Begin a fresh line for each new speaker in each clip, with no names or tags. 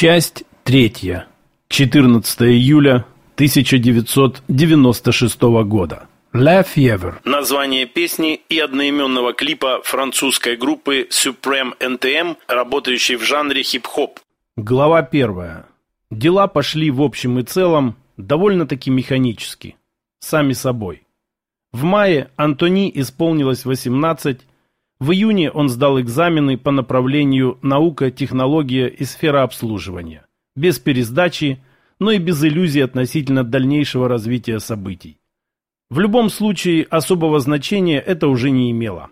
Часть третья. 14 июля 1996 года. La Fièvre. Название песни и одноименного клипа французской группы Supreme NTM, работающей в жанре хип-хоп. Глава первая. Дела пошли в общем и целом довольно-таки механически. Сами собой. В мае Антони исполнилось 18, в июне он сдал экзамены по направлению наука, технология и сфера обслуживания. Без пересдачи, но и без иллюзий относительно дальнейшего развития событий. В любом случае, особого значения это уже не имело.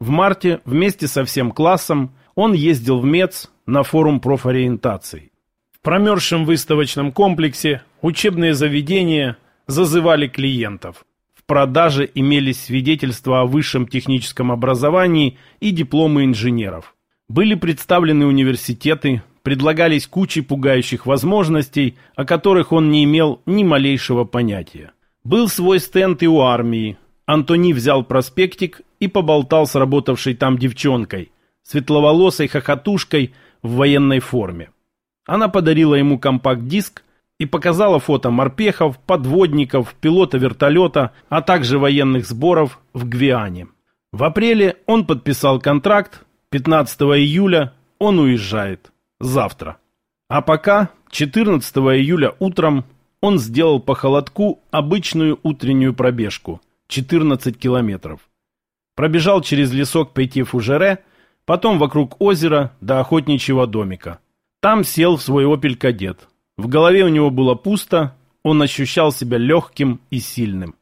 В марте вместе со всем классом он ездил в МЕЦ на форум профориентации. В промерзшем выставочном комплексе учебные заведения зазывали клиентов продаже имелись свидетельства о высшем техническом образовании и дипломы инженеров. Были представлены университеты, предлагались кучи пугающих возможностей, о которых он не имел ни малейшего понятия. Был свой стенд и у армии. Антони взял проспектик и поболтал с работавшей там девчонкой, светловолосой хохотушкой в военной форме. Она подарила ему компакт-диск, и показала фото морпехов, подводников, пилота вертолета, а также военных сборов в Гвиане. В апреле он подписал контракт, 15 июля он уезжает. Завтра. А пока, 14 июля утром, он сделал по холодку обычную утреннюю пробежку, 14 километров. Пробежал через лесок Пейти-Фужере, потом вокруг озера до охотничьего домика. Там сел в свой «Опель-кадет». В голове у него было пусто, он ощущал себя легким и сильным.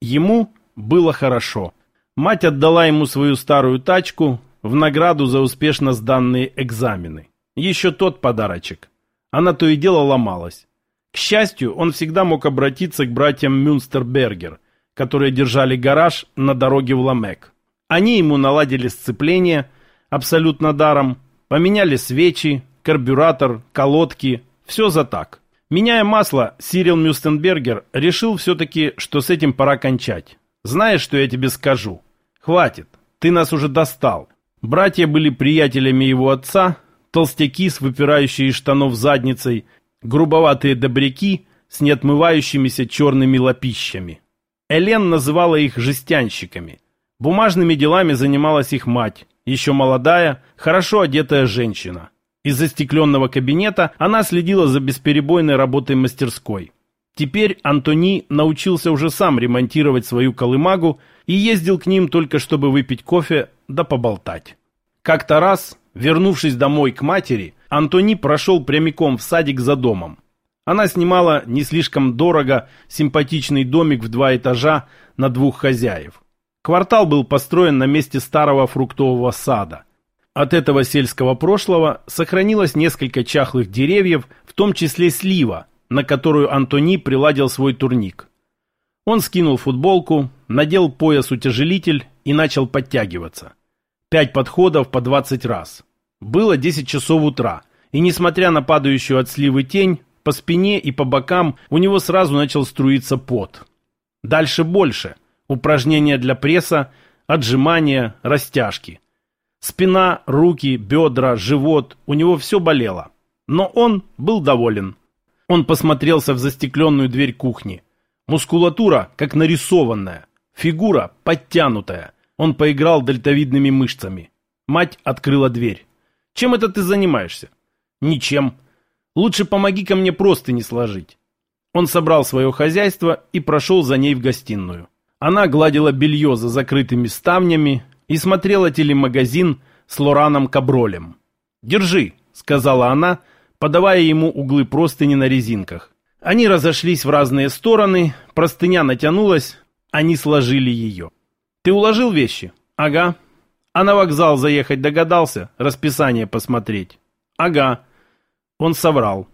Ему было хорошо. Мать отдала ему свою старую тачку в награду за успешно сданные экзамены. Еще тот подарочек. Она то и дело ломалась. К счастью, он всегда мог обратиться к братьям Мюнстербергер, которые держали гараж на дороге в Ламек. Они ему наладили сцепление абсолютно даром, поменяли свечи, карбюратор, колодки, все за так. Меняя масло, Сирил Мюстенбергер решил все-таки, что с этим пора кончать. Знаешь, что я тебе скажу? Хватит, ты нас уже достал. Братья были приятелями его отца, толстяки с выпирающей из штанов задницей, грубоватые добряки с неотмывающимися черными лопищами. Элен называла их жестянщиками. Бумажными делами занималась их мать, еще молодая, хорошо одетая женщина. Из застекленного кабинета она следила за бесперебойной работой мастерской. Теперь Антони научился уже сам ремонтировать свою колымагу и ездил к ним только чтобы выпить кофе да поболтать. Как-то раз, вернувшись домой к матери, Антони прошел прямиком в садик за домом. Она снимала не слишком дорого симпатичный домик в два этажа на двух хозяев. Квартал был построен на месте старого фруктового сада – от этого сельского прошлого сохранилось несколько чахлых деревьев, в том числе слива, на которую Антони приладил свой турник. Он скинул футболку, надел пояс-утяжелитель и начал подтягиваться. Пять подходов по 20 раз. Было 10 часов утра, и несмотря на падающую от сливы тень, по спине и по бокам у него сразу начал струиться пот. Дальше больше. Упражнения для пресса, отжимания, растяжки. Спина, руки, бедра, живот, у него все болело. Но он был доволен. Он посмотрелся в застекленную дверь кухни. Мускулатура, как нарисованная. Фигура подтянутая. Он поиграл дельтовидными мышцами. Мать открыла дверь. «Чем это ты занимаешься?» «Ничем. Лучше помоги ко мне просто не сложить». Он собрал свое хозяйство и прошел за ней в гостиную. Она гладила белье за закрытыми ставнями, и смотрела телемагазин с Лораном Кабролем. «Держи», — сказала она, подавая ему углы простыни на резинках. Они разошлись в разные стороны, простыня натянулась, они сложили ее. «Ты уложил вещи?» «Ага». «А на вокзал заехать догадался? Расписание посмотреть?» «Ага». Он соврал.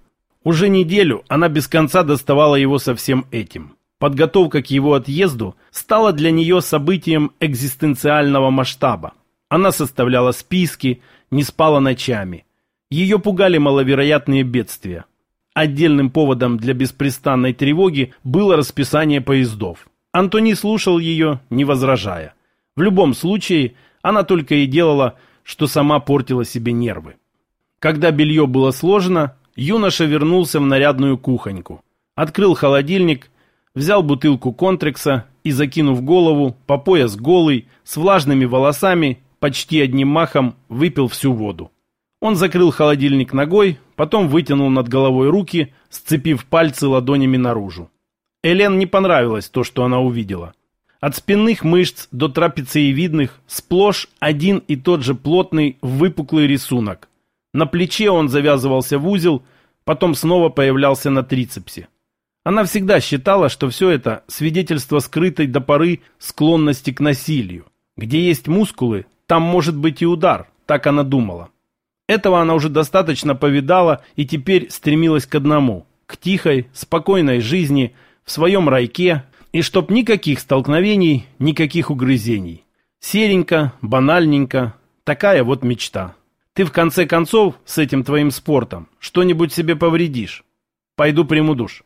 Уже неделю она без конца доставала его со всем этим. Подготовка к его отъезду стала для нее событием экзистенциального масштаба. Она составляла списки, не спала ночами. Ее пугали маловероятные бедствия. Отдельным поводом для беспрестанной тревоги было расписание поездов. Антони слушал ее, не возражая. В любом случае, она только и делала, что сама портила себе нервы. Когда белье было сложено, юноша вернулся в нарядную кухоньку. Открыл холодильник, взял бутылку контрекса и, закинув голову, по пояс голый, с влажными волосами, почти одним махом выпил всю воду. Он закрыл холодильник ногой, потом вытянул над головой руки, сцепив пальцы ладонями наружу. Элен не понравилось то, что она увидела. От спинных мышц до трапециевидных сплошь один и тот же плотный выпуклый рисунок. На плече он завязывался в узел, потом снова появлялся на трицепсе. Она всегда считала, что все это свидетельство скрытой до поры склонности к насилию. Где есть мускулы, там может быть и удар, так она думала. Этого она уже достаточно повидала и теперь стремилась к одному – к тихой, спокойной жизни в своем райке, и чтоб никаких столкновений, никаких угрызений. Серенько, банальненько, такая вот мечта. Ты в конце концов с этим твоим спортом что-нибудь себе повредишь. Пойду приму душ.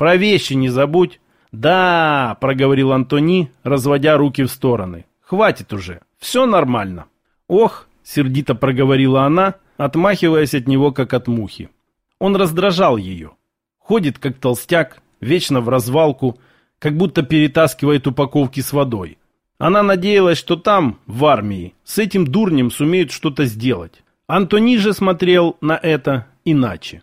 Про вещи не забудь. Да, проговорил Антони, разводя руки в стороны. Хватит уже, все нормально. Ох, сердито проговорила она, отмахиваясь от него, как от мухи. Он раздражал ее. Ходит, как толстяк, вечно в развалку, как будто перетаскивает упаковки с водой. Она надеялась, что там, в армии, с этим дурнем сумеют что-то сделать. Антони же смотрел на это иначе.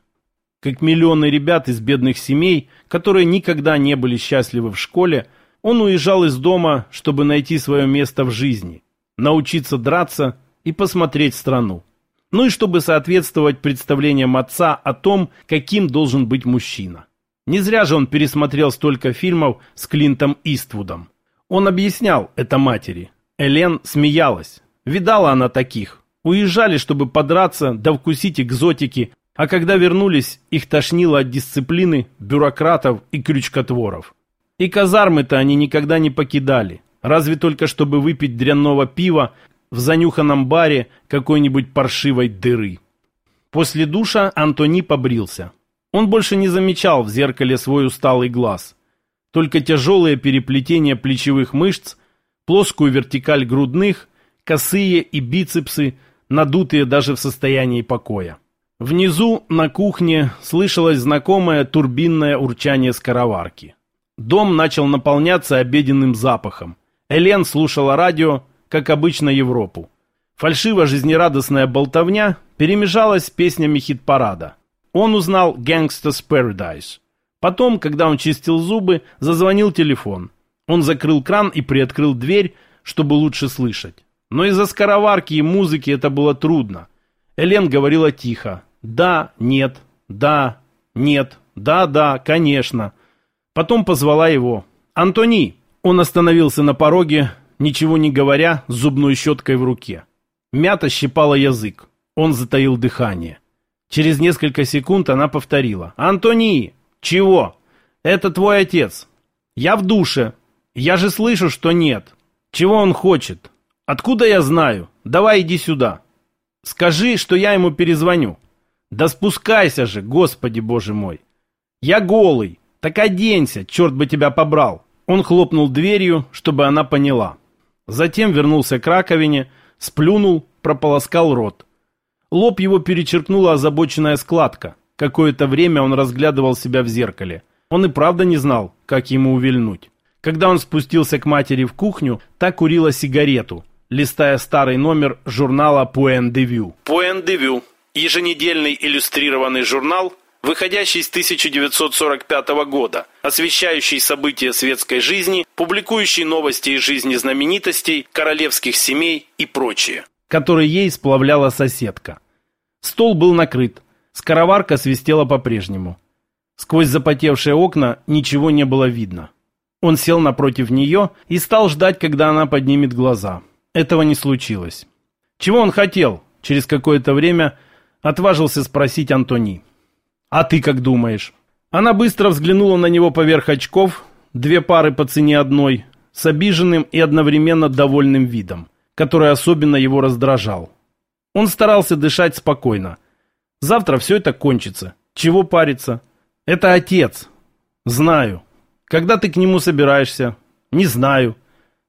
Как миллионы ребят из бедных семей, которые никогда не были счастливы в школе, он уезжал из дома, чтобы найти свое место в жизни, научиться драться и посмотреть страну. Ну и чтобы соответствовать представлениям отца о том, каким должен быть мужчина. Не зря же он пересмотрел столько фильмов с Клинтом Иствудом. Он объяснял это матери. Элен смеялась. Видала она таких. Уезжали, чтобы подраться, да вкусить экзотики, а когда вернулись, их тошнило от дисциплины, бюрократов и крючкотворов. И казармы-то они никогда не покидали, разве только чтобы выпить дрянного пива в занюханном баре какой-нибудь паршивой дыры. После душа Антони побрился. Он больше не замечал в зеркале свой усталый глаз. Только тяжелое переплетение плечевых мышц, плоскую вертикаль грудных, косые и бицепсы, надутые даже в состоянии покоя. Внизу, на кухне, слышалось знакомое турбинное урчание скороварки. Дом начал наполняться обеденным запахом. Элен слушала радио, как обычно Европу. Фальшиво-жизнерадостная болтовня перемежалась с песнями хит-парада. Он узнал «Gangsta's Paradise». Потом, когда он чистил зубы, зазвонил телефон. Он закрыл кран и приоткрыл дверь, чтобы лучше слышать. Но из-за скороварки и музыки это было трудно. Элен говорила тихо, да, нет, да, нет, да, да, конечно. Потом позвала его. «Антони!» Он остановился на пороге, ничего не говоря, с зубной щеткой в руке. Мята щипала язык. Он затаил дыхание. Через несколько секунд она повторила. «Антони! Чего? Это твой отец. Я в душе. Я же слышу, что нет. Чего он хочет? Откуда я знаю? Давай иди сюда. Скажи, что я ему перезвоню». Да спускайся же, господи боже мой. Я голый. Так оденься, черт бы тебя побрал. Он хлопнул дверью, чтобы она поняла. Затем вернулся к раковине, сплюнул, прополоскал рот. Лоб его перечеркнула озабоченная складка. Какое-то время он разглядывал себя в зеркале. Он и правда не знал, как ему увильнуть. Когда он спустился к матери в кухню, та курила сигарету, листая старый номер журнала «Пуэн де Вю». «Пуэн де Вю» еженедельный иллюстрированный журнал, выходящий с 1945 года, освещающий события светской жизни, публикующий новости из жизни знаменитостей, королевских семей и прочее, который ей сплавляла соседка. Стол был накрыт, скороварка свистела по-прежнему. Сквозь запотевшие окна ничего не было видно. Он сел напротив нее и стал ждать, когда она поднимет глаза. Этого не случилось. Чего он хотел? Через какое-то время Отважился спросить Антони. «А ты как думаешь?» Она быстро взглянула на него поверх очков, две пары по цене одной, с обиженным и одновременно довольным видом, который особенно его раздражал. Он старался дышать спокойно. «Завтра все это кончится. Чего париться? Это отец. Знаю. Когда ты к нему собираешься? Не знаю.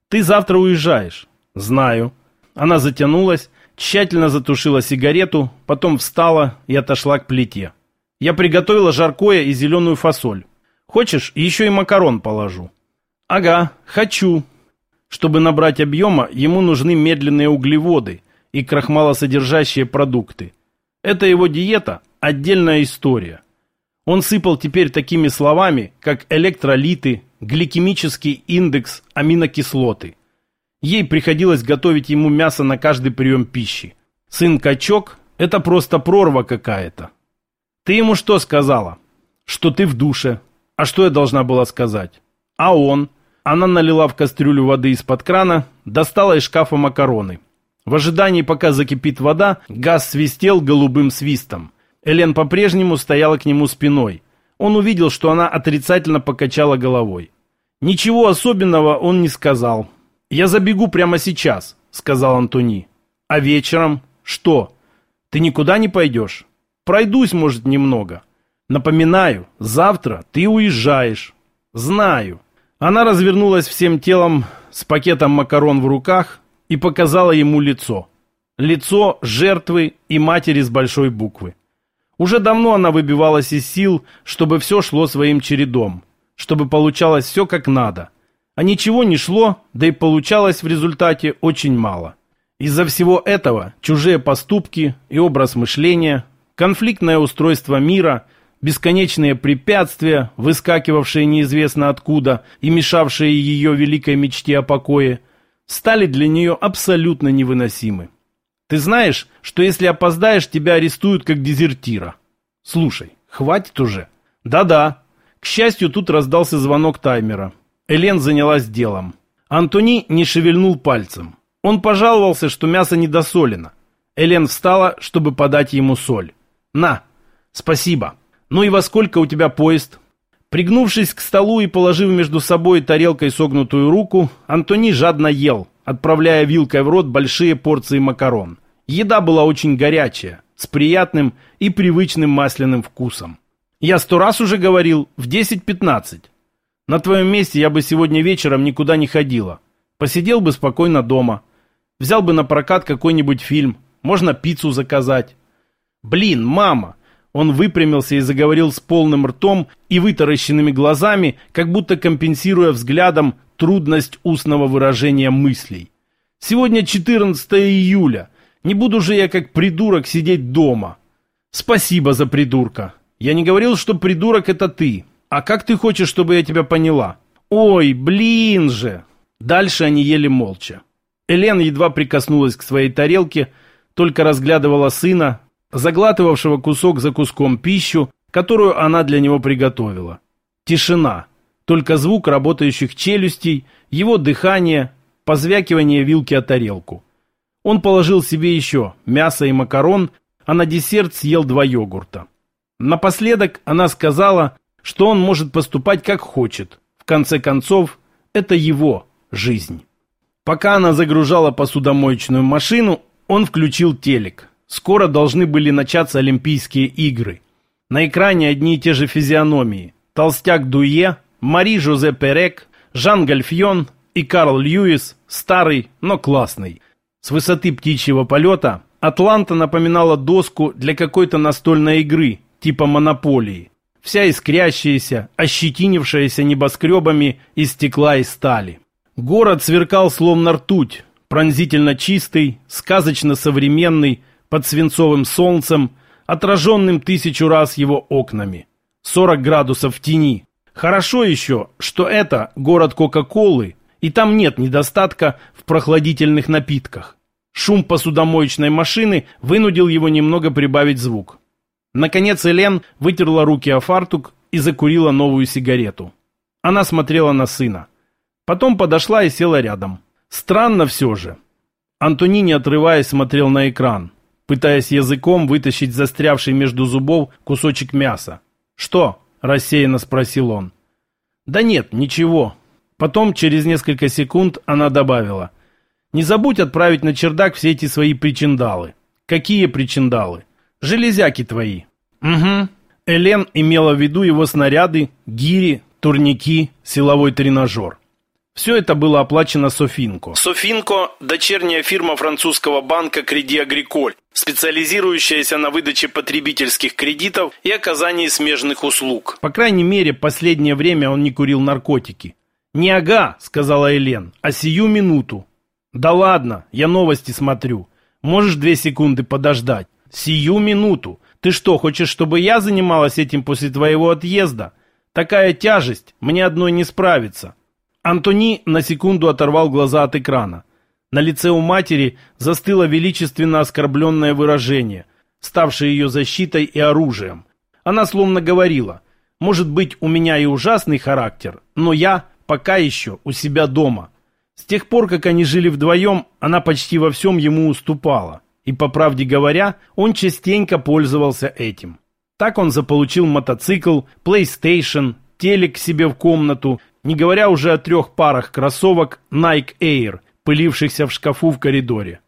Ты завтра уезжаешь? Знаю». Она затянулась, тщательно затушила сигарету, потом встала и отошла к плите. Я приготовила жаркое и зеленую фасоль. Хочешь, еще и макарон положу?» «Ага, хочу». Чтобы набрать объема, ему нужны медленные углеводы и крахмалосодержащие продукты. Это его диета – отдельная история. Он сыпал теперь такими словами, как электролиты, гликемический индекс, аминокислоты. Ей приходилось готовить ему мясо на каждый прием пищи. Сын-качок – это просто прорва какая-то. Ты ему что сказала? Что ты в душе. А что я должна была сказать? А он? Она налила в кастрюлю воды из-под крана, достала из шкафа макароны. В ожидании, пока закипит вода, газ свистел голубым свистом. Элен по-прежнему стояла к нему спиной. Он увидел, что она отрицательно покачала головой. Ничего особенного он не сказал. «Я забегу прямо сейчас», — сказал Антони. «А вечером? Что? Ты никуда не пойдешь? Пройдусь, может, немного. Напоминаю, завтра ты уезжаешь. Знаю». Она развернулась всем телом с пакетом макарон в руках и показала ему лицо. Лицо жертвы и матери с большой буквы. Уже давно она выбивалась из сил, чтобы все шло своим чередом чтобы получалось все как надо. А ничего не шло, да и получалось в результате очень мало. Из-за всего этого чужие поступки и образ мышления, конфликтное устройство мира, бесконечные препятствия, выскакивавшие неизвестно откуда и мешавшие ее великой мечте о покое, стали для нее абсолютно невыносимы. Ты знаешь, что если опоздаешь, тебя арестуют как дезертира. Слушай, хватит уже. Да-да, к счастью, тут раздался звонок таймера. Элен занялась делом. Антони не шевельнул пальцем. Он пожаловался, что мясо недосолено. Элен встала, чтобы подать ему соль. «На, спасибо. Ну и во сколько у тебя поезд?» Пригнувшись к столу и положив между собой тарелкой согнутую руку, Антони жадно ел, отправляя вилкой в рот большие порции макарон. Еда была очень горячая, с приятным и привычным масляным вкусом. Я сто раз уже говорил, в 10-15. На твоем месте я бы сегодня вечером никуда не ходила. Посидел бы спокойно дома. Взял бы на прокат какой-нибудь фильм. Можно пиццу заказать. Блин, мама! Он выпрямился и заговорил с полным ртом и вытаращенными глазами, как будто компенсируя взглядом трудность устного выражения мыслей. Сегодня 14 июля. Не буду же я как придурок сидеть дома. Спасибо за придурка. Я не говорил, что придурок это ты. А как ты хочешь, чтобы я тебя поняла? Ой, блин же!» Дальше они ели молча. Элен едва прикоснулась к своей тарелке, только разглядывала сына, заглатывавшего кусок за куском пищу, которую она для него приготовила. Тишина. Только звук работающих челюстей, его дыхание, позвякивание вилки о тарелку. Он положил себе еще мясо и макарон, а на десерт съел два йогурта. Напоследок она сказала, что он может поступать как хочет. В конце концов, это его жизнь. Пока она загружала посудомоечную машину, он включил телек. Скоро должны были начаться Олимпийские игры. На экране одни и те же физиономии. Толстяк Дуе, Мари Жозе Перек, Жан Гальфьон и Карл Льюис, старый, но классный. С высоты птичьего полета Атланта напоминала доску для какой-то настольной игры, типа монополии, вся искрящаяся, ощетинившаяся небоскребами из стекла и стали. Город сверкал словно ртуть, пронзительно чистый, сказочно современный, под свинцовым солнцем, отраженным тысячу раз его окнами. 40 градусов в тени. Хорошо еще, что это город Кока-Колы, и там нет недостатка в прохладительных напитках. Шум посудомоечной машины вынудил его немного прибавить звук. Наконец Элен вытерла руки о фартук и закурила новую сигарету. Она смотрела на сына. Потом подошла и села рядом. Странно все же. Антони, не отрываясь, смотрел на экран, пытаясь языком вытащить застрявший между зубов кусочек мяса. «Что?» – рассеянно спросил он. «Да нет, ничего». Потом, через несколько секунд, она добавила. «Не забудь отправить на чердак все эти свои причиндалы». «Какие причиндалы?» Железяки твои. Угу. Элен имела в виду его снаряды, гири, турники, силовой тренажер. Все это было оплачено Софинко. Софинко – дочерняя фирма французского банка Креди Агриколь, специализирующаяся на выдаче потребительских кредитов и оказании смежных услуг. По крайней мере, последнее время он не курил наркотики. «Не ага», — сказала Элен, — «а сию минуту». «Да ладно, я новости смотрю. Можешь две секунды подождать?» «Сию минуту. Ты что, хочешь, чтобы я занималась этим после твоего отъезда? Такая тяжесть, мне одной не справиться». Антони на секунду оторвал глаза от экрана. На лице у матери застыло величественно оскорбленное выражение, ставшее ее защитой и оружием. Она словно говорила, «Может быть, у меня и ужасный характер, но я пока еще у себя дома». С тех пор, как они жили вдвоем, она почти во всем ему уступала. И, по правде говоря, он частенько пользовался этим. Так он заполучил мотоцикл, PlayStation, телек себе в комнату, не говоря уже о трех парах кроссовок Nike Air – пылившихся в шкафу в коридоре.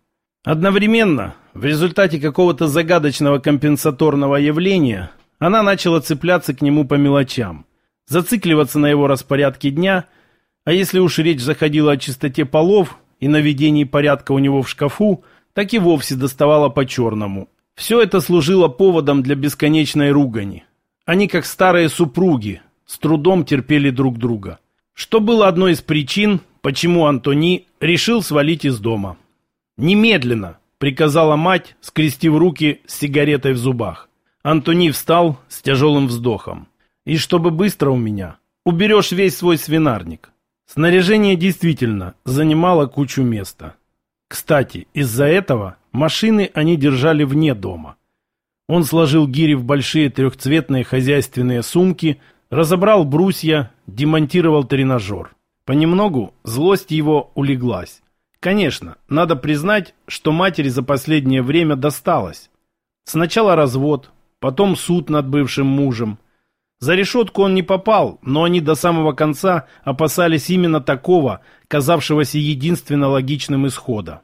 Одновременно, в результате какого-то загадочного компенсаторного явления, она начала цепляться к нему по мелочам, зацикливаться на его распорядке дня, а если уж речь заходила о чистоте полов и наведении порядка у него в шкафу, так и вовсе доставала по-черному. Все это служило поводом для бесконечной ругани. Они, как старые супруги, с трудом терпели друг друга. Что было одной из причин, почему Антони решил свалить из дома. «Немедленно!» — приказала мать, скрестив руки с сигаретой в зубах. Антони встал с тяжелым вздохом. «И чтобы быстро у меня, уберешь весь свой свинарник». Снаряжение действительно занимало кучу места. Кстати, из-за этого машины они держали вне дома. Он сложил гири в большие трехцветные хозяйственные сумки, разобрал брусья, демонтировал тренажер. Понемногу злость его улеглась. Конечно, надо признать, что матери за последнее время досталось. Сначала развод, потом суд над бывшим мужем. За решетку он не попал, но они до самого конца опасались именно такого, казавшегося единственно логичным исхода.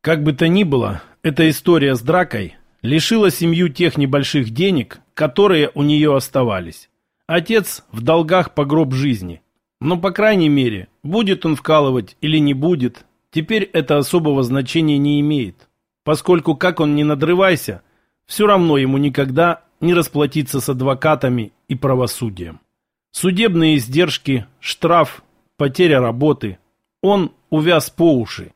Как бы то ни было, эта история с дракой лишила семью тех небольших денег, которые у нее оставались. Отец в долгах по гроб жизни – но, по крайней мере, будет он вкалывать или не будет, теперь это особого значения не имеет, поскольку, как он не надрывайся, все равно ему никогда не расплатиться с адвокатами и правосудием. Судебные издержки, штраф, потеря работы. Он увяз по уши.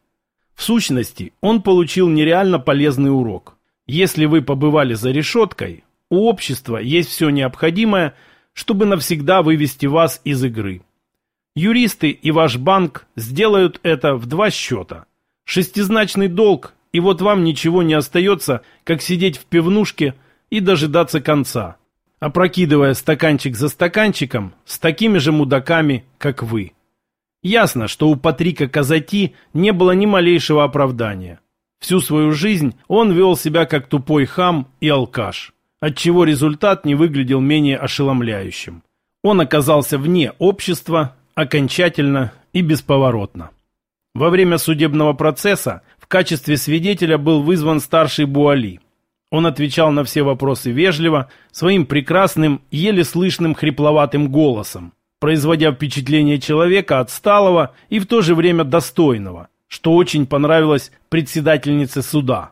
В сущности, он получил нереально полезный урок. Если вы побывали за решеткой, у общества есть все необходимое, чтобы навсегда вывести вас из игры. Юристы и ваш банк сделают это в два счета. Шестизначный долг, и вот вам ничего не остается, как сидеть в пивнушке и дожидаться конца, опрокидывая стаканчик за стаканчиком с такими же мудаками, как вы. Ясно, что у Патрика Казати не было ни малейшего оправдания. Всю свою жизнь он вел себя как тупой хам и алкаш, отчего результат не выглядел менее ошеломляющим. Он оказался вне общества, окончательно и бесповоротно. Во время судебного процесса в качестве свидетеля был вызван старший Буали. Он отвечал на все вопросы вежливо, своим прекрасным, еле слышным хрипловатым голосом, производя впечатление человека отсталого и в то же время достойного, что очень понравилось председательнице суда.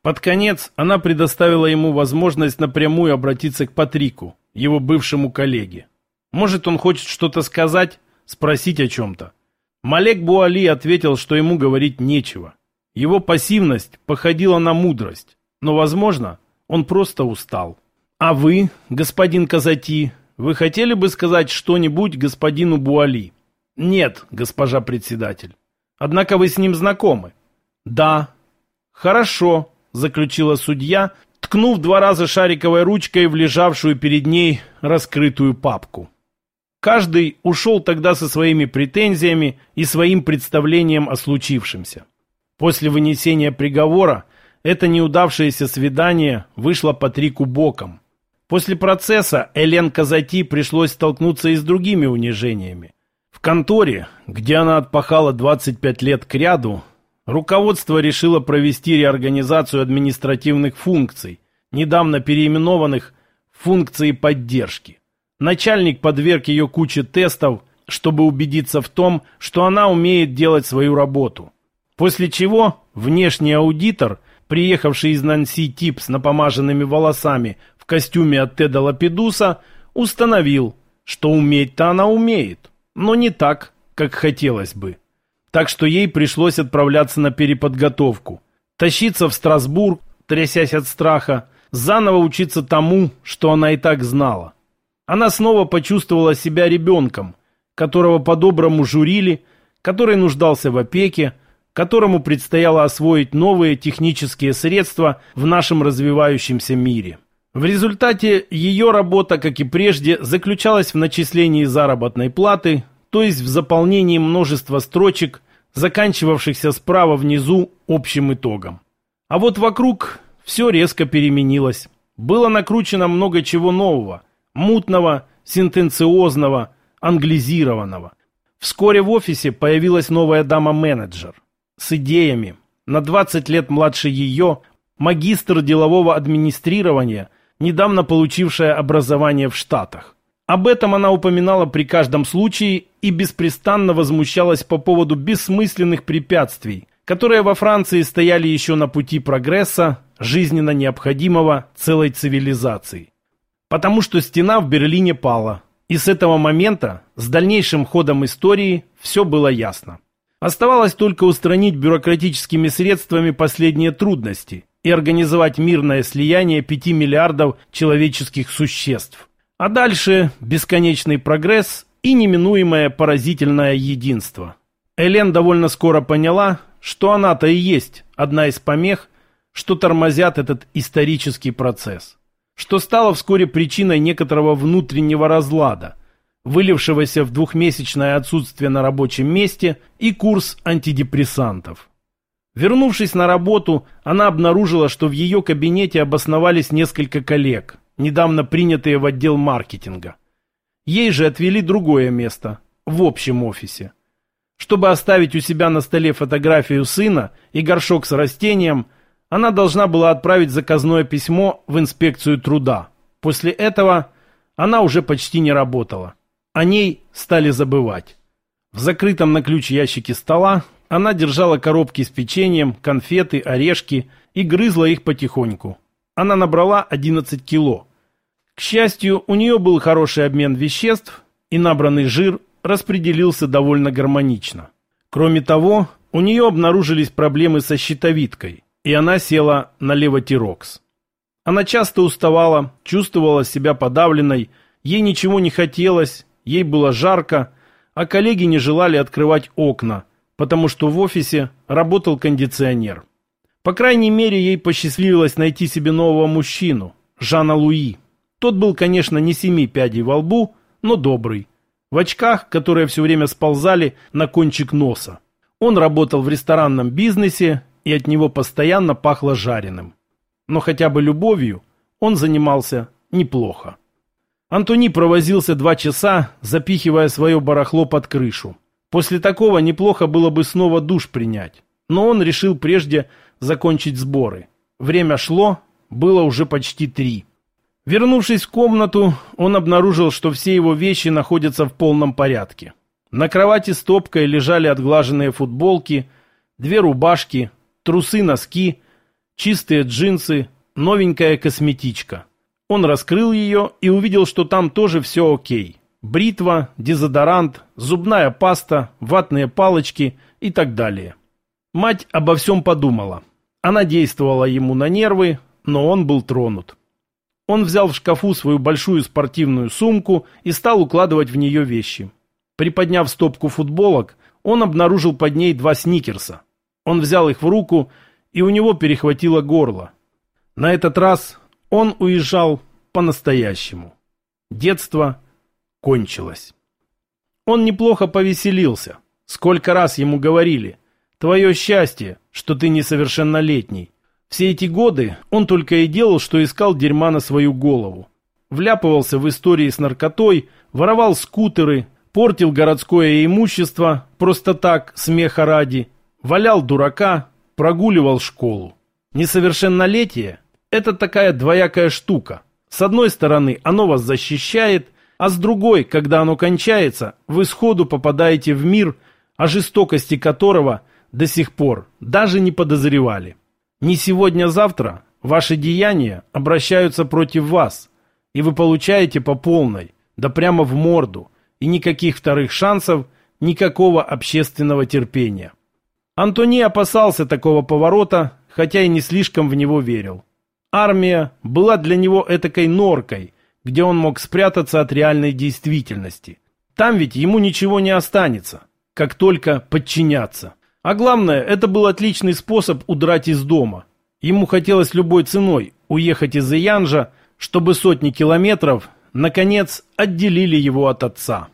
Под конец она предоставила ему возможность напрямую обратиться к Патрику, его бывшему коллеге. Может, он хочет что-то сказать, спросить о чем-то. Малек Буали ответил, что ему говорить нечего. Его пассивность походила на мудрость, но, возможно, он просто устал. «А вы, господин Казати, вы хотели бы сказать что-нибудь господину Буали?» «Нет, госпожа председатель. Однако вы с ним знакомы?» «Да». «Хорошо», — заключила судья, ткнув два раза шариковой ручкой в лежавшую перед ней раскрытую папку. Каждый ушел тогда со своими претензиями и своим представлением о случившемся. После вынесения приговора это неудавшееся свидание вышло Патрику боком. После процесса Элен Казати пришлось столкнуться и с другими унижениями. В конторе, где она отпахала 25 лет к ряду, руководство решило провести реорганизацию административных функций, недавно переименованных функции поддержки. Начальник подверг ее куче тестов, чтобы убедиться в том, что она умеет делать свою работу. После чего внешний аудитор приехавший из Нанси тип с напомаженными волосами в костюме от Теда Лапидуса, установил, что уметь-то она умеет, но не так, как хотелось бы. Так что ей пришлось отправляться на переподготовку, тащиться в Страсбург, трясясь от страха, заново учиться тому, что она и так знала. Она снова почувствовала себя ребенком, которого по-доброму журили, который нуждался в опеке, которому предстояло освоить новые технические средства в нашем развивающемся мире. В результате ее работа, как и прежде, заключалась в начислении заработной платы, то есть в заполнении множества строчек, заканчивавшихся справа внизу общим итогом. А вот вокруг все резко переменилось. Было накручено много чего нового, мутного, сентенциозного, англизированного. Вскоре в офисе появилась новая дама-менеджер с идеями. На 20 лет младше ее, магистр делового администрирования, недавно получившая образование в Штатах. Об этом она упоминала при каждом случае и беспрестанно возмущалась по поводу бессмысленных препятствий, которые во Франции стояли еще на пути прогресса, жизненно необходимого целой цивилизации. Потому что стена в Берлине пала, и с этого момента, с дальнейшим ходом истории, все было ясно. Оставалось только устранить бюрократическими средствами последние трудности и организовать мирное слияние 5 миллиардов человеческих существ. А дальше бесконечный прогресс и неминуемое поразительное единство. Элен довольно скоро поняла, что она-то и есть одна из помех, что тормозят этот исторический процесс, что стало вскоре причиной некоторого внутреннего разлада – вылившегося в двухмесячное отсутствие на рабочем месте и курс антидепрессантов. Вернувшись на работу, она обнаружила, что в ее кабинете обосновались несколько коллег, недавно принятые в отдел маркетинга. Ей же отвели другое место, в общем офисе. Чтобы оставить у себя на столе фотографию сына и горшок с растением, она должна была отправить заказное письмо в инспекцию труда. После этого она уже почти не работала. О ней стали забывать. В закрытом на ключ ящике стола она держала коробки с печеньем, конфеты, орешки и грызла их потихоньку. Она набрала 11 кило. К счастью, у нее был хороший обмен веществ, и набранный жир распределился довольно гармонично. Кроме того, у нее обнаружились проблемы со щитовидкой, и она села на левотирокс. Она часто уставала, чувствовала себя подавленной, ей ничего не хотелось, Ей было жарко, а коллеги не желали открывать окна, потому что в офисе работал кондиционер. По крайней мере, ей посчастливилось найти себе нового мужчину, Жана Луи. Тот был, конечно, не семи пядей во лбу, но добрый. В очках, которые все время сползали на кончик носа. Он работал в ресторанном бизнесе, и от него постоянно пахло жареным. Но хотя бы любовью он занимался неплохо. Антони провозился два часа, запихивая свое барахло под крышу. После такого неплохо было бы снова душ принять. Но он решил прежде закончить сборы. Время шло, было уже почти три. Вернувшись в комнату, он обнаружил, что все его вещи находятся в полном порядке. На кровати стопкой лежали отглаженные футболки, две рубашки, трусы-носки, чистые джинсы, новенькая косметичка – он раскрыл ее и увидел, что там тоже все окей. Бритва, дезодорант, зубная паста, ватные палочки и так далее. Мать обо всем подумала. Она действовала ему на нервы, но он был тронут. Он взял в шкафу свою большую спортивную сумку и стал укладывать в нее вещи. Приподняв стопку футболок, он обнаружил под ней два сникерса. Он взял их в руку, и у него перехватило горло. На этот раз он уезжал по-настоящему. Детство кончилось. Он неплохо повеселился. Сколько раз ему говорили «Твое счастье, что ты несовершеннолетний». Все эти годы он только и делал, что искал дерьма на свою голову. Вляпывался в истории с наркотой, воровал скутеры, портил городское имущество просто так, смеха ради, валял дурака, прогуливал школу. Несовершеннолетие это такая двоякая штука. С одной стороны, оно вас защищает, а с другой, когда оно кончается, вы сходу попадаете в мир, о жестокости которого до сих пор даже не подозревали. Не сегодня-завтра ваши деяния обращаются против вас, и вы получаете по полной, да прямо в морду, и никаких вторых шансов, никакого общественного терпения. Антони опасался такого поворота, хотя и не слишком в него верил. Армия была для него этакой норкой, где он мог спрятаться от реальной действительности. Там ведь ему ничего не останется, как только подчиняться. А главное, это был отличный способ удрать из дома. Ему хотелось любой ценой уехать из Иянжа, чтобы сотни километров, наконец, отделили его от отца.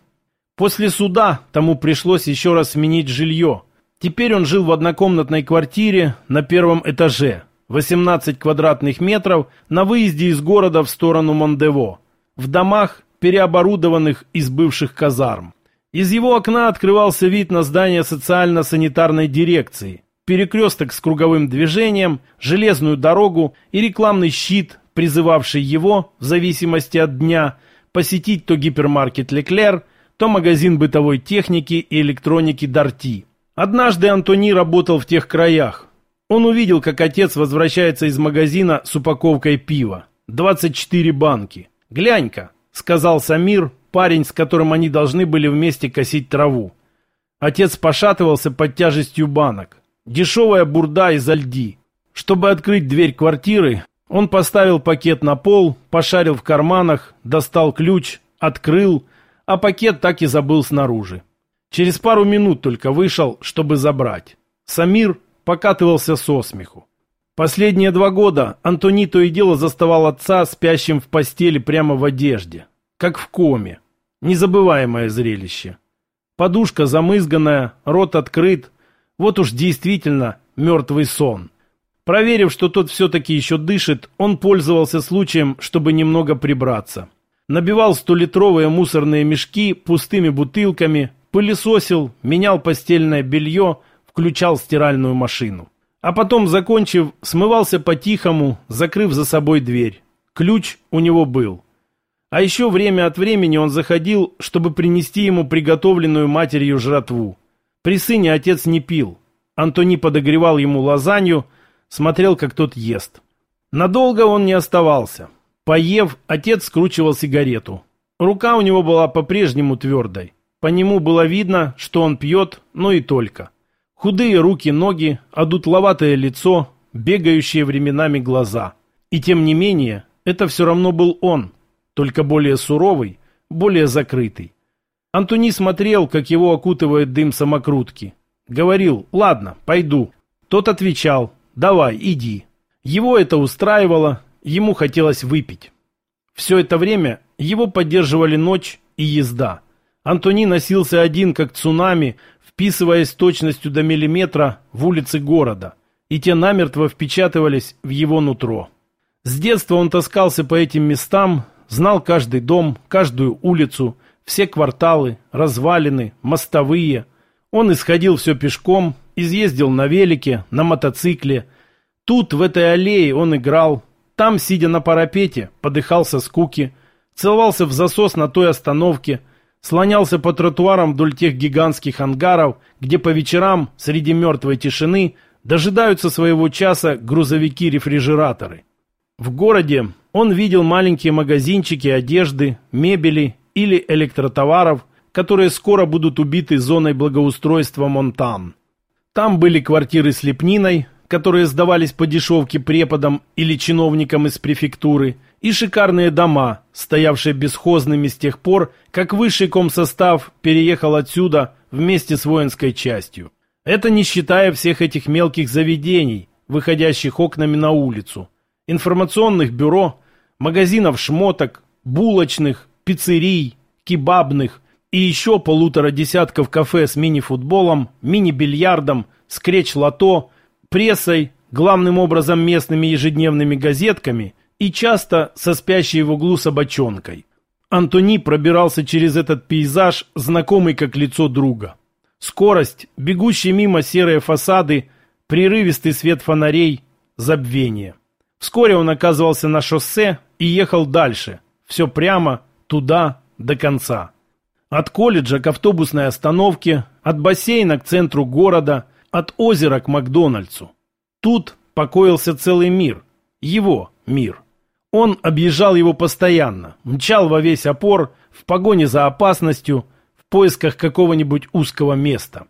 После суда тому пришлось еще раз сменить жилье. Теперь он жил в однокомнатной квартире на первом этаже, 18 квадратных метров, на выезде из города в сторону Мондево, в домах, переоборудованных из бывших казарм. Из его окна открывался вид на здание социально-санитарной дирекции, перекресток с круговым движением, железную дорогу и рекламный щит, призывавший его, в зависимости от дня, посетить то гипермаркет «Леклер», то магазин бытовой техники и электроники «Дарти». Однажды Антони работал в тех краях. Он увидел, как отец возвращается из магазина с упаковкой пива. 24 банки. «Глянь-ка», — сказал Самир, парень, с которым они должны были вместе косить траву. Отец пошатывался под тяжестью банок. Дешевая бурда из льди. Чтобы открыть дверь квартиры, он поставил пакет на пол, пошарил в карманах, достал ключ, открыл, а пакет так и забыл снаружи. Через пару минут только вышел, чтобы забрать. Самир покатывался со смеху. Последние два года Антони то и дело заставал отца спящим в постели прямо в одежде как в коме. Незабываемое зрелище. Подушка замызганная, рот открыт. Вот уж действительно мертвый сон. Проверив, что тот все-таки еще дышит, он пользовался случаем, чтобы немного прибраться. Набивал столитровые мусорные мешки пустыми бутылками, пылесосил, менял постельное белье, включал стиральную машину. А потом, закончив, смывался по-тихому, закрыв за собой дверь. Ключ у него был. А еще время от времени он заходил, чтобы принести ему приготовленную матерью жратву. При сыне отец не пил. Антони подогревал ему лазанью, смотрел, как тот ест. Надолго он не оставался. Поев, отец скручивал сигарету. Рука у него была по-прежнему твердой. По нему было видно, что он пьет, но и только. Худые руки-ноги, одутловатое лицо, бегающие временами глаза. И тем не менее, это все равно был он – только более суровый, более закрытый. Антони смотрел, как его окутывает дым самокрутки. Говорил «Ладно, пойду». Тот отвечал «Давай, иди». Его это устраивало, ему хотелось выпить. Все это время его поддерживали ночь и езда. Антони носился один, как цунами, вписываясь точностью до миллиметра в улицы города, и те намертво впечатывались в его нутро. С детства он таскался по этим местам, знал каждый дом, каждую улицу, все кварталы, развалины, мостовые. Он исходил все пешком, изъездил на велике, на мотоцикле. Тут, в этой аллее, он играл. Там, сидя на парапете, подыхал со скуки, целовался в засос на той остановке, слонялся по тротуарам вдоль тех гигантских ангаров, где по вечерам, среди мертвой тишины, дожидаются своего часа грузовики-рефрижераторы. В городе он видел маленькие магазинчики одежды, мебели или электротоваров, которые скоро будут убиты зоной благоустройства Монтан. Там были квартиры с лепниной, которые сдавались по дешевке преподам или чиновникам из префектуры, и шикарные дома, стоявшие бесхозными с тех пор, как высший комсостав переехал отсюда вместе с воинской частью. Это не считая всех этих мелких заведений, выходящих окнами на улицу – информационных бюро, магазинов шмоток, булочных, пиццерий, кебабных и еще полутора десятков кафе с мини-футболом, мини-бильярдом, скретч-лото, прессой, главным образом местными ежедневными газетками и часто со спящей в углу собачонкой. Антони пробирался через этот пейзаж, знакомый как лицо друга. Скорость, бегущие мимо серые фасады, прерывистый свет фонарей, забвение. Вскоре он оказывался на шоссе и ехал дальше, все прямо, туда, до конца. От колледжа к автобусной остановке, от бассейна к центру города, от озера к Макдональдсу. Тут, покоился целый мир. Его мир. Он объезжал его постоянно, мчал во весь опор, в погоне за опасностью, в поисках какого-нибудь узкого места.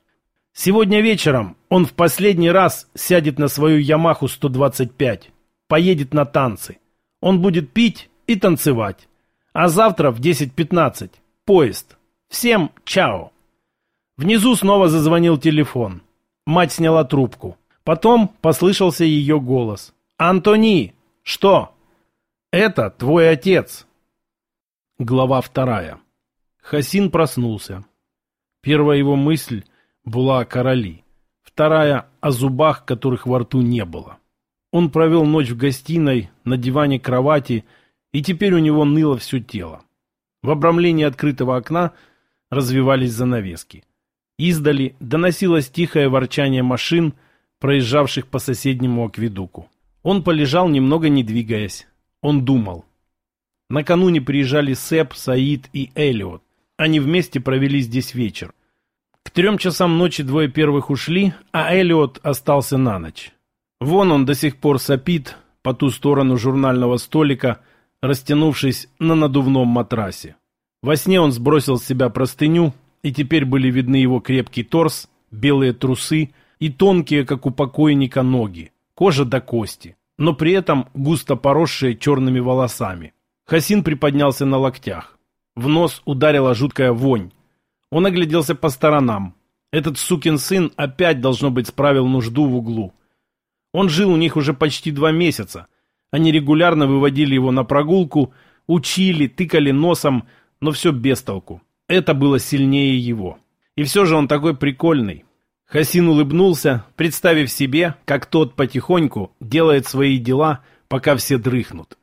Сегодня вечером он в последний раз сядет на свою Ямаху 125, поедет на танцы. Он будет пить и танцевать. А завтра в 10.15 поезд. Всем чао. Внизу снова зазвонил телефон. Мать сняла трубку. Потом послышался ее голос. «Антони! Что?» «Это твой отец!» Глава вторая. Хасин проснулся. Первая его мысль была о короли. Вторая — о зубах, которых во рту не было. Он провел ночь в гостиной, на диване кровати, и теперь у него ныло все тело. В обрамлении открытого окна развивались занавески. Издали доносилось тихое ворчание машин, проезжавших по соседнему акведуку. Он полежал, немного не двигаясь. Он думал. Накануне приезжали Сэп, Саид и Элиот. Они вместе провели здесь вечер. К трем часам ночи двое первых ушли, а Элиот остался на ночь. Вон он до сих пор сопит по ту сторону журнального столика, растянувшись на надувном матрасе. Во сне он сбросил с себя простыню, и теперь были видны его крепкий торс, белые трусы и тонкие, как у покойника, ноги, кожа до кости, но при этом густо поросшие черными волосами. Хасин приподнялся на локтях. В нос ударила жуткая вонь. Он огляделся по сторонам. Этот сукин сын опять, должно быть, справил нужду в углу. Он жил у них уже почти два месяца. Они регулярно выводили его на прогулку, учили, тыкали носом, но все без толку. Это было сильнее его. И все же он такой прикольный. Хасин улыбнулся, представив себе, как тот потихоньку делает свои дела, пока все дрыхнут.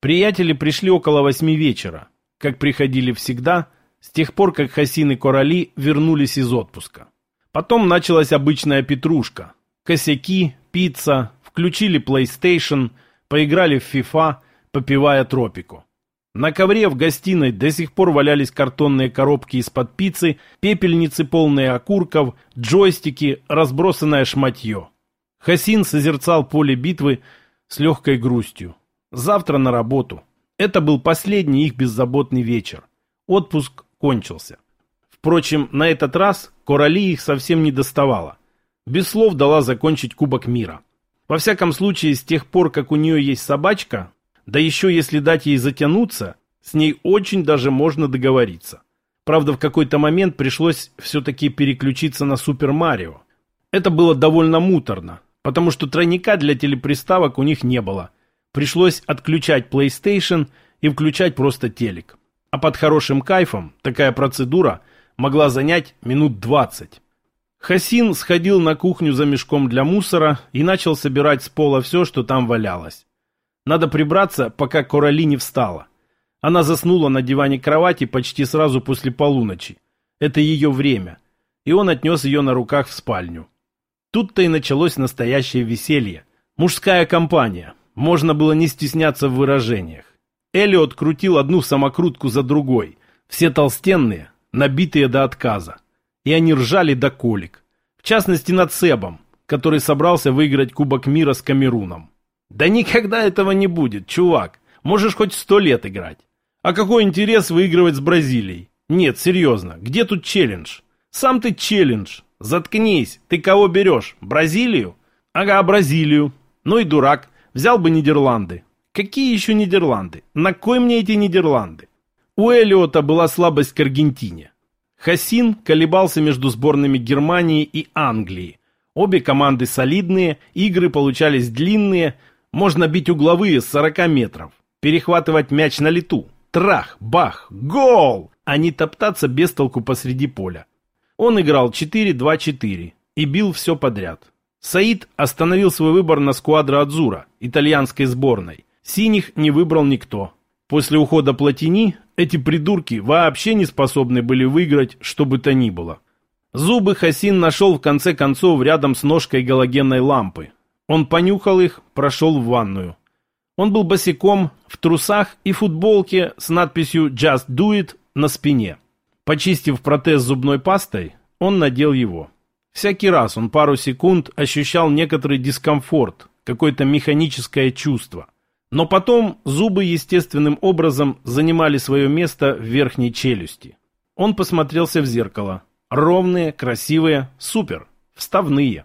Приятели пришли около восьми вечера, как приходили всегда, с тех пор, как Хасин и Корали вернулись из отпуска. Потом началась обычная петрушка. Косяки, пицца, включили PlayStation, поиграли в FIFA, попивая тропику. На ковре в гостиной до сих пор валялись картонные коробки из-под пиццы, пепельницы полные окурков, джойстики, разбросанное шматье. Хасин созерцал поле битвы с легкой грустью. Завтра на работу. Это был последний их беззаботный вечер. Отпуск кончился. Впрочем, на этот раз Корали их совсем не доставала. Без слов дала закончить Кубок мира. Во всяком случае, с тех пор, как у нее есть собачка, да еще если дать ей затянуться, с ней очень даже можно договориться. Правда, в какой-то момент пришлось все-таки переключиться на Супер Марио. Это было довольно муторно, потому что тройника для телеприставок у них не было. Пришлось отключать PlayStation и включать просто телек. А под хорошим кайфом такая процедура могла занять минут 20. Хасин сходил на кухню за мешком для мусора и начал собирать с пола все, что там валялось. Надо прибраться, пока Корали не встала. Она заснула на диване кровати почти сразу после полуночи. Это ее время. И он отнес ее на руках в спальню. Тут-то и началось настоящее веселье. Мужская компания. Можно было не стесняться в выражениях. Элиот крутил одну самокрутку за другой. Все толстенные, набитые до отказа. И они ржали до колик. В частности над Себом, который собрался выиграть Кубок мира с Камеруном. Да никогда этого не будет, чувак. Можешь хоть сто лет играть. А какой интерес выигрывать с Бразилией? Нет, серьезно, где тут челлендж? Сам ты челлендж. Заткнись, ты кого берешь? Бразилию? Ага, Бразилию. Ну и дурак, взял бы Нидерланды. Какие еще Нидерланды? На кой мне эти Нидерланды? У Элиота была слабость к Аргентине. Хасин колебался между сборными Германии и Англии. Обе команды солидные, игры получались длинные, можно бить угловые с 40 метров, перехватывать мяч на лету. Трах, бах, гол! А не топтаться без толку посреди поля. Он играл 4-2-4 и бил все подряд. Саид остановил свой выбор на скуадро Адзура, итальянской сборной. Синих не выбрал никто. После ухода Платини эти придурки вообще не способны были выиграть, что бы то ни было. Зубы Хасин нашел в конце концов рядом с ножкой галогенной лампы. Он понюхал их, прошел в ванную. Он был босиком, в трусах и футболке с надписью «Just do it» на спине. Почистив протез зубной пастой, он надел его. Всякий раз он пару секунд ощущал некоторый дискомфорт, какое-то механическое чувство. Но потом зубы естественным образом занимали свое место в верхней челюсти. Он посмотрелся в зеркало. Ровные, красивые, супер, вставные.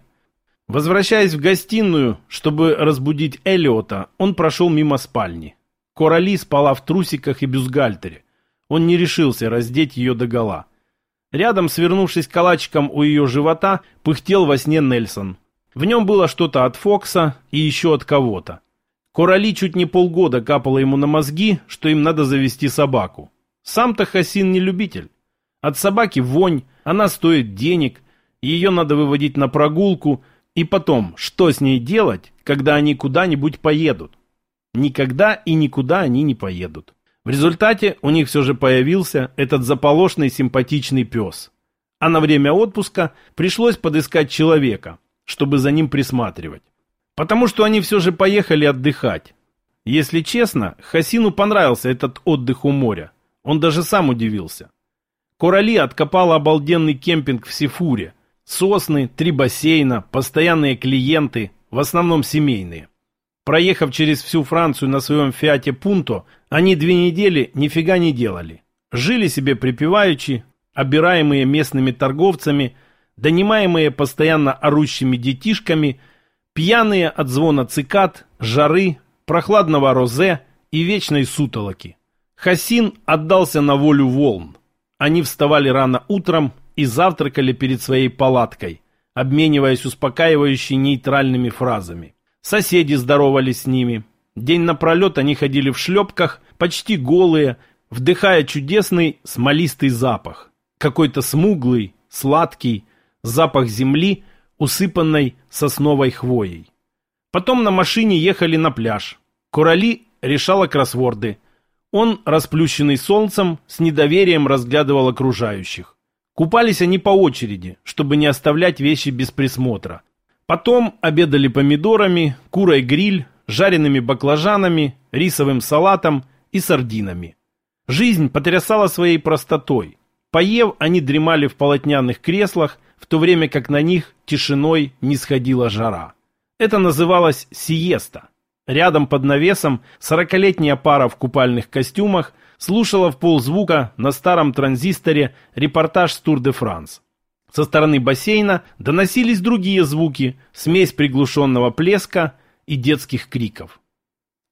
Возвращаясь в гостиную, чтобы разбудить Эллиота, он прошел мимо спальни. Корали спала в трусиках и бюстгальтере. Он не решился раздеть ее догола. Рядом, свернувшись калачиком у ее живота, пыхтел во сне Нельсон. В нем было что-то от Фокса и еще от кого-то. Корали чуть не полгода капала ему на мозги, что им надо завести собаку. Сам-то Хасин не любитель. От собаки вонь, она стоит денег, ее надо выводить на прогулку, и потом, что с ней делать, когда они куда-нибудь поедут? Никогда и никуда они не поедут. В результате у них все же появился этот заполошный симпатичный пес. А на время отпуска пришлось подыскать человека, чтобы за ним присматривать. Потому что они все же поехали отдыхать. Если честно, Хасину понравился этот отдых у моря. Он даже сам удивился. Корали откопала обалденный кемпинг в Сифуре. Сосны, три бассейна, постоянные клиенты, в основном семейные. Проехав через всю Францию на своем Фиате Пунто, они две недели нифига не делали. Жили себе припеваючи, обираемые местными торговцами, донимаемые постоянно орущими детишками, пьяные от звона цикад, жары, прохладного розе и вечной сутолоки. Хасин отдался на волю волн. Они вставали рано утром и завтракали перед своей палаткой, обмениваясь успокаивающими нейтральными фразами. Соседи здоровались с ними. День напролет они ходили в шлепках, почти голые, вдыхая чудесный смолистый запах. Какой-то смуглый, сладкий, запах земли, усыпанной сосновой хвоей. Потом на машине ехали на пляж. Курали решала кроссворды. Он, расплющенный солнцем, с недоверием разглядывал окружающих. Купались они по очереди, чтобы не оставлять вещи без присмотра. Потом обедали помидорами, курой гриль, жареными баклажанами, рисовым салатом и сардинами. Жизнь потрясала своей простотой. Поев, они дремали в полотняных креслах, в то время как на них тишиной нисходила жара. Это называлось сиеста. Рядом под навесом сорокалетняя пара в купальных костюмах слушала в ползвука на старом транзисторе репортаж с Тур-де-Франс. Со стороны бассейна доносились другие звуки, смесь приглушенного плеска и детских криков.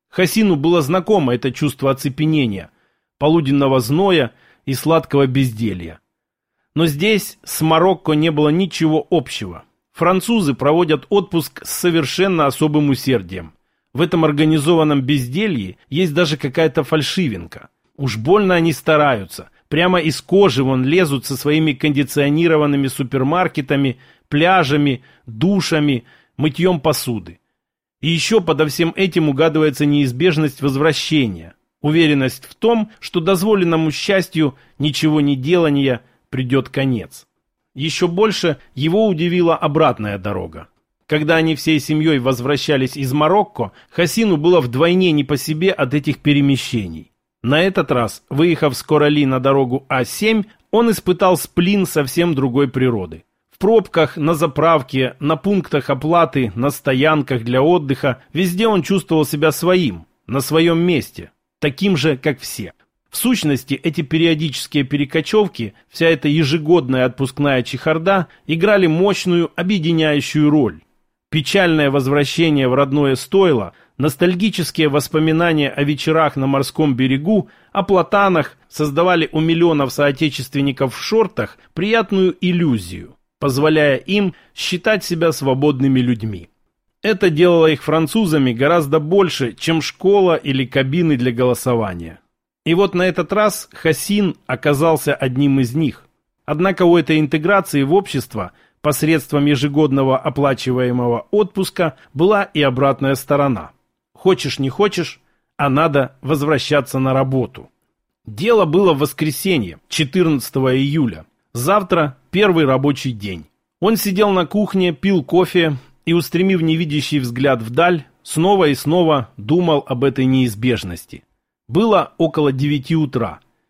Хасину было знакомо это чувство оцепенения, полуденного зноя и сладкого безделья. Но здесь с Марокко не было ничего общего. Французы проводят отпуск с совершенно особым усердием. В этом организованном безделье есть даже какая-то фальшивинка. Уж больно они стараются – Прямо из кожи вон лезут со своими кондиционированными супермаркетами, пляжами, душами, мытьем посуды. И еще подо всем этим угадывается неизбежность возвращения, уверенность в том, что дозволенному счастью ничего не делания придет конец. Еще больше его удивила обратная дорога. Когда они всей семьей возвращались из Марокко, Хасину было вдвойне не по себе от этих перемещений. На этот раз, выехав с Корали на дорогу А7, он испытал сплин совсем другой природы. В пробках, на заправке, на пунктах оплаты, на стоянках для отдыха, везде он чувствовал себя своим, на своем месте, таким же, как все. В сущности, эти периодические перекочевки, вся эта ежегодная отпускная чехарда играли мощную объединяющую роль. Печальное возвращение в родное стойло Ностальгические воспоминания о вечерах на морском берегу, о платанах создавали у миллионов соотечественников в шортах приятную иллюзию, позволяя им считать себя свободными людьми. Это делало их французами гораздо больше, чем школа или кабины для голосования. И вот на этот раз Хасин оказался одним из них. Однако у этой интеграции в общество посредством ежегодного оплачиваемого отпуска была и обратная сторона – Хочешь не хочешь, а надо возвращаться на работу. Дело было в воскресенье, 14 июля. Завтра первый рабочий день. Он сидел на кухне, пил кофе и, устремив невидящий взгляд вдаль, снова и снова думал об этой неизбежности. Было около девяти утра –